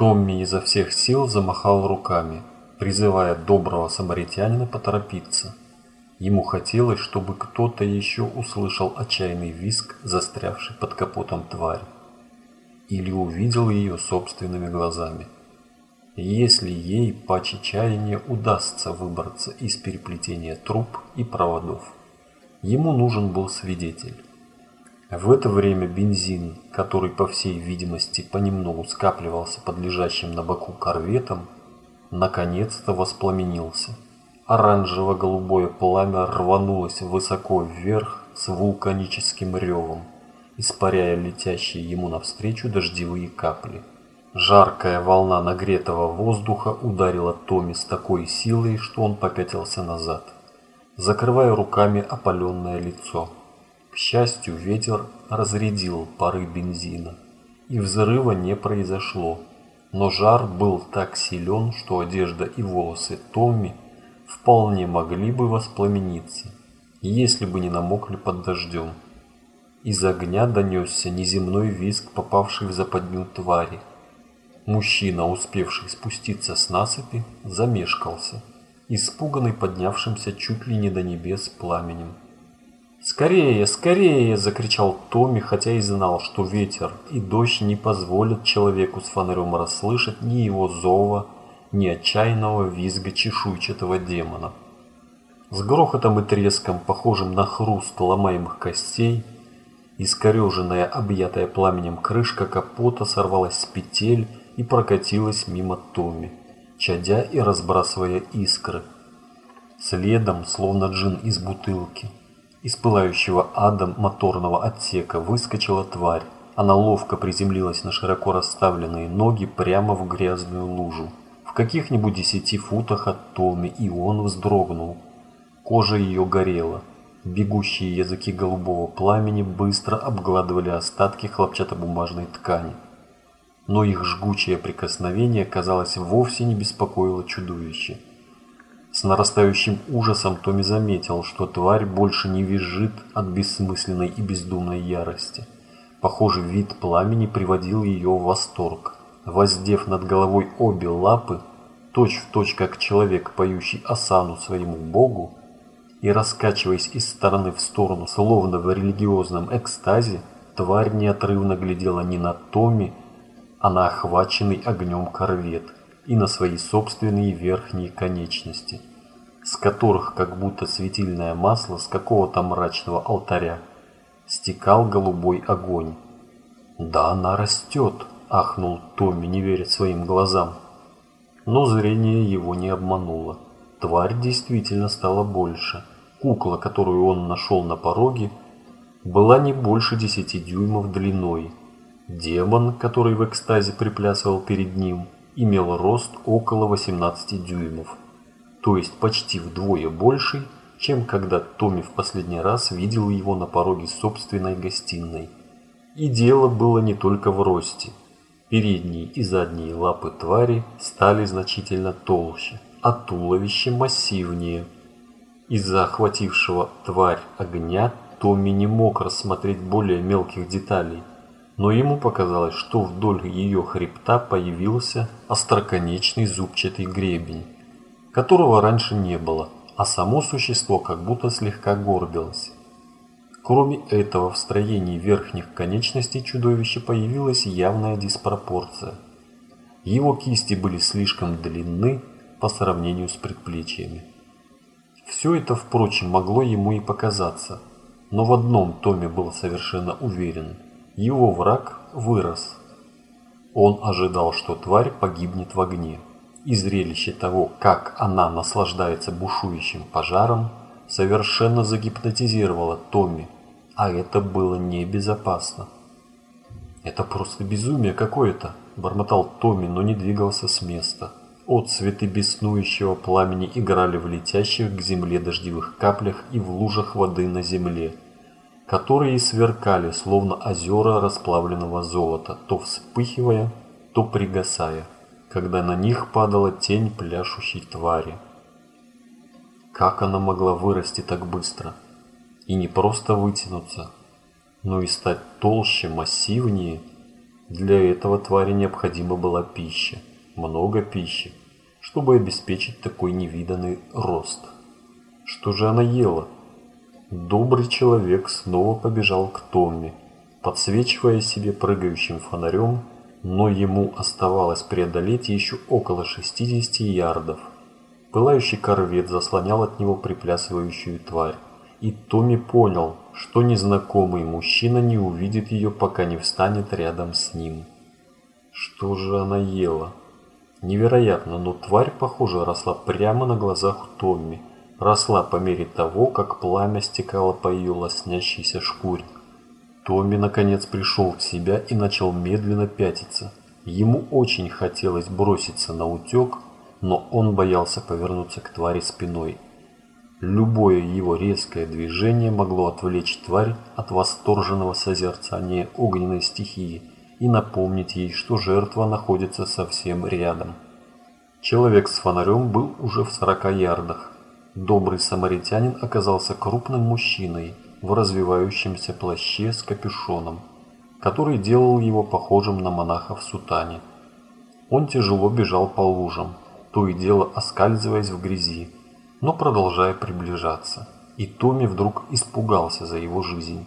Томми изо всех сил замахал руками, призывая доброго самаритянина поторопиться. Ему хотелось, чтобы кто-то еще услышал отчаянный визг, застрявший под капотом твари. Или увидел ее собственными глазами. Если ей по чаяния удастся выбраться из переплетения труб и проводов. Ему нужен был свидетель. В это время бензин, который, по всей видимости, понемногу скапливался под лежащим на боку корветом, наконец-то воспламенился. Оранжево-голубое пламя рванулось высоко вверх с вулканическим ревом, испаряя летящие ему навстречу дождевые капли. Жаркая волна нагретого воздуха ударила Томи с такой силой, что он попятился назад, закрывая руками опаленное лицо. К счастью, ветер разрядил пары бензина, и взрыва не произошло, но жар был так силен, что одежда и волосы Томми вполне могли бы воспламениться, если бы не намокли под дождем. Из огня донесся неземной визг, попавший в западню твари. Мужчина, успевший спуститься с насыпи, замешкался, испуганный поднявшимся чуть ли не до небес пламенем. «Скорее, скорее!» – закричал Томми, хотя и знал, что ветер и дождь не позволят человеку с фонарем расслышать ни его зова, ни отчаянного визга чешуйчатого демона. С грохотом и треском, похожим на хруст ломаемых костей, искореженная, объятая пламенем крышка капота сорвалась с петель и прокатилась мимо Томми, чадя и разбрасывая искры. Следом, словно джин из бутылки, из пылающего ада моторного отсека выскочила тварь. Она ловко приземлилась на широко расставленные ноги прямо в грязную лужу. В каких-нибудь десяти футах от Томи, и он вздрогнул. Кожа ее горела. Бегущие языки голубого пламени быстро обгладывали остатки хлопчатобумажной ткани. Но их жгучее прикосновение, казалось, вовсе не беспокоило чудовище. С нарастающим ужасом Томми заметил, что тварь больше не визжит от бессмысленной и бездумной ярости. Похоже, вид пламени приводил ее в восторг воздев над головой обе лапы, точь-в-точь точь как человек, поющий осану своему богу, и раскачиваясь из стороны в сторону, словно в религиозном экстазе, тварь неотрывно глядела не на Томми, а на охваченный огнем корвет и на свои собственные верхние конечности, с которых, как будто светильное масло с какого-то мрачного алтаря, стекал голубой огонь. Да она растет ахнул Томми, не веря своим глазам. Но зрение его не обмануло. Тварь действительно стала больше. Кукла, которую он нашел на пороге, была не больше десяти дюймов длиной. Демон, который в экстазе приплясывал перед ним, имел рост около 18 дюймов, то есть почти вдвое больше, чем когда Томми в последний раз видел его на пороге собственной гостиной. И дело было не только в росте. Передние и задние лапы твари стали значительно толще, а туловище массивнее. Из-за охватившего тварь огня Томми не мог рассмотреть более мелких деталей, но ему показалось, что вдоль ее хребта появился остроконечный зубчатый гребень, которого раньше не было, а само существо как будто слегка горбилось. Кроме этого, в строении верхних конечностей чудовища появилась явная диспропорция. Его кисти были слишком длинны по сравнению с предплечьями. Все это, впрочем, могло ему и показаться, но в одном Томе был совершенно уверен – его враг вырос. Он ожидал, что тварь погибнет в огне, и зрелище того, как она наслаждается бушующим пожаром, совершенно загипнотизировало Томми, а это было небезопасно. «Это просто безумие какое-то», – бормотал Томми, но не двигался с места. Отцветы беснующего пламени играли в летящих к земле дождевых каплях и в лужах воды на земле, которые сверкали, словно озера расплавленного золота, то вспыхивая, то пригасая, когда на них падала тень пляшущей твари. Как она могла вырасти так быстро? и не просто вытянуться, но и стать толще, массивнее. Для этого твари необходима была пища, много пищи, чтобы обеспечить такой невиданный рост. Что же она ела? Добрый человек снова побежал к Томми, подсвечивая себе прыгающим фонарем, но ему оставалось преодолеть еще около 60 ярдов. Пылающий корвет заслонял от него приплясывающую тварь, и Томми понял, что незнакомый мужчина не увидит ее, пока не встанет рядом с ним. Что же она ела? Невероятно, но тварь, похоже, росла прямо на глазах Томми, росла по мере того, как пламя стекало по ее лоснящейся шкуре. Томми наконец пришел в себя и начал медленно пятиться. Ему очень хотелось броситься на утек, но он боялся повернуться к твари спиной. Любое его резкое движение могло отвлечь тварь от восторженного созерцания огненной стихии и напомнить ей, что жертва находится совсем рядом. Человек с фонарем был уже в сорока ярдах. Добрый самаритянин оказался крупным мужчиной в развивающемся плаще с капюшоном, который делал его похожим на монаха в сутане. Он тяжело бежал по лужам, то и дело оскальзываясь в грязи, но продолжая приближаться. И Томми вдруг испугался за его жизнь.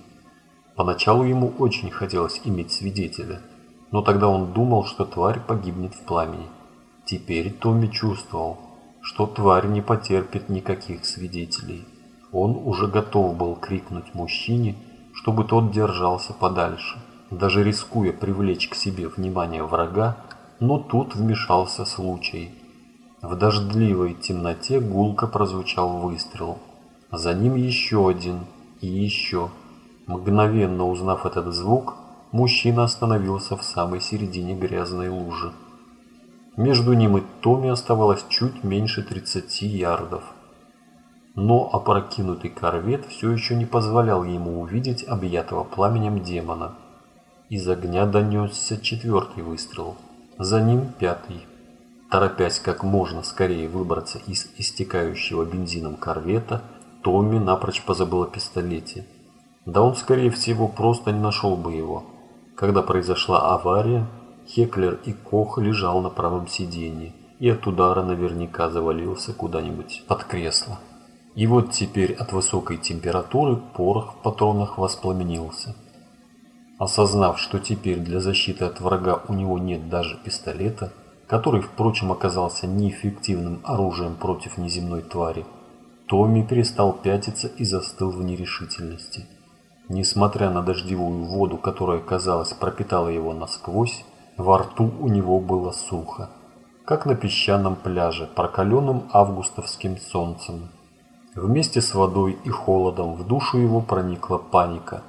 Поначалу ему очень хотелось иметь свидетеля, но тогда он думал, что тварь погибнет в пламени. Теперь Томми чувствовал, что тварь не потерпит никаких свидетелей. Он уже готов был крикнуть мужчине, чтобы тот держался подальше, даже рискуя привлечь к себе внимание врага, но тут вмешался случай. В дождливой темноте гулко прозвучал выстрел. За ним еще один и еще. Мгновенно узнав этот звук, мужчина остановился в самой середине грязной лужи. Между ним и Томми оставалось чуть меньше 30 ярдов. Но опрокинутый корвет все еще не позволял ему увидеть объятого пламенем демона. Из огня донесся четвертый выстрел, за ним пятый. Торопясь как можно скорее выбраться из истекающего бензином корвета, Томми напрочь позабыл о пистолете. Да он, скорее всего, просто не нашел бы его. Когда произошла авария, Хеклер и Кох лежал на правом сиденье и от удара наверняка завалился куда-нибудь под кресло. И вот теперь от высокой температуры порох в патронах воспламенился. Осознав, что теперь для защиты от врага у него нет даже пистолета, который, впрочем, оказался неэффективным оружием против неземной твари, Томми перестал пятиться и застыл в нерешительности. Несмотря на дождевую воду, которая, казалось, пропитала его насквозь, во рту у него было сухо, как на песчаном пляже, прокаленным августовским солнцем. Вместе с водой и холодом в душу его проникла паника.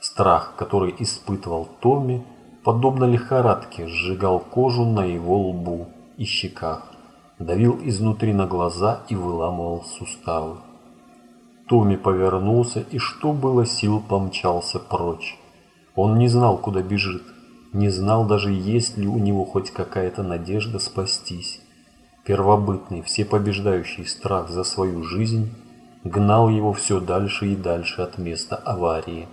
Страх, который испытывал Томми, подобно лихорадке, сжигал кожу на его лбу и щеках, давил изнутри на глаза и выламывал суставы. Томми повернулся и, что было сил, помчался прочь. Он не знал, куда бежит, не знал даже, есть ли у него хоть какая-то надежда спастись. Первобытный, всепобеждающий страх за свою жизнь гнал его все дальше и дальше от места аварии.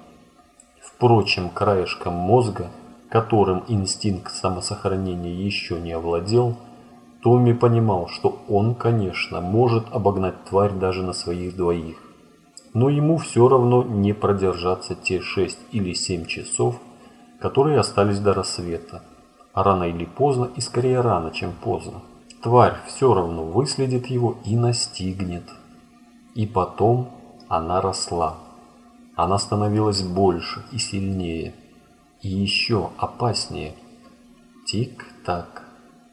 Впрочем, краешком мозга, которым инстинкт самосохранения еще не овладел, Томми понимал, что он, конечно, может обогнать тварь даже на своих двоих. Но ему все равно не продержаться те шесть или семь часов, которые остались до рассвета. А рано или поздно, и скорее рано, чем поздно, тварь все равно выследит его и настигнет. И потом она росла. Она становилась больше и сильнее. И еще опаснее. Тик-так.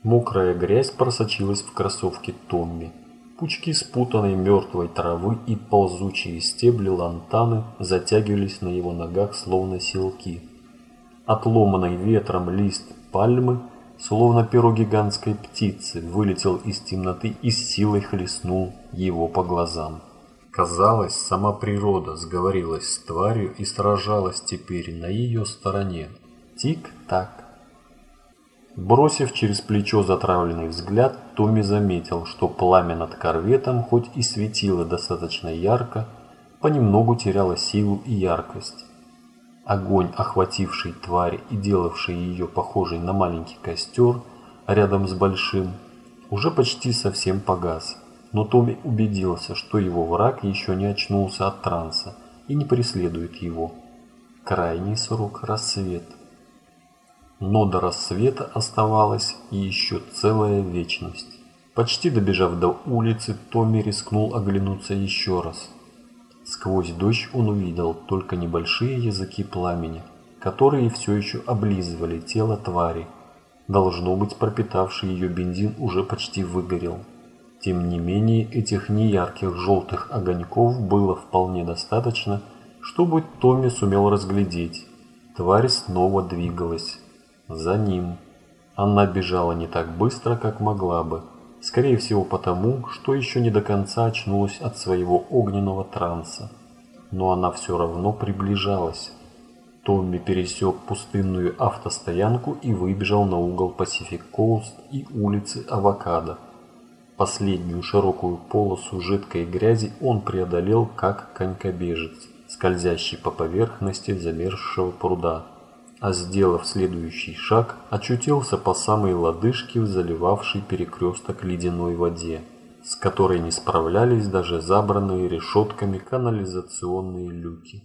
Мокрая грязь просочилась в кроссовки Томми. Пучки спутанной мертвой травы и ползучие стебли лантаны затягивались на его ногах словно силки. Отломанный ветром лист пальмы, словно перо гигантской птицы, вылетел из темноты и с силой хлестнул его по глазам. Казалось, сама природа сговорилась с тварью и сражалась теперь на ее стороне. Тик-так. Бросив через плечо затравленный взгляд, Томми заметил, что пламя над корветом, хоть и светило достаточно ярко, понемногу теряло силу и яркость. Огонь, охвативший тварь и делавший ее похожей на маленький костер рядом с большим, уже почти совсем погас. Но Томми убедился, что его враг еще не очнулся от транса и не преследует его. Крайний срок – рассвет. Но до рассвета оставалась еще целая вечность. Почти добежав до улицы, Томми рискнул оглянуться еще раз. Сквозь дождь он увидел только небольшие языки пламени, которые все еще облизывали тело твари. Должно быть, пропитавший ее бензин уже почти выгорел. Тем не менее, этих неярких желтых огоньков было вполне достаточно, чтобы Томми сумел разглядеть. Тварь снова двигалась. За ним. Она бежала не так быстро, как могла бы. Скорее всего потому, что еще не до конца очнулась от своего огненного транса. Но она все равно приближалась. Томми пересек пустынную автостоянку и выбежал на угол Pacific Coast и улицы Авокадо. Последнюю широкую полосу жидкой грязи он преодолел как конькобежец, скользящий по поверхности замерзшего пруда а сделав следующий шаг, очутился по самой лодыжке в заливавшей перекресток ледяной воде, с которой не справлялись даже забранные решетками канализационные люки.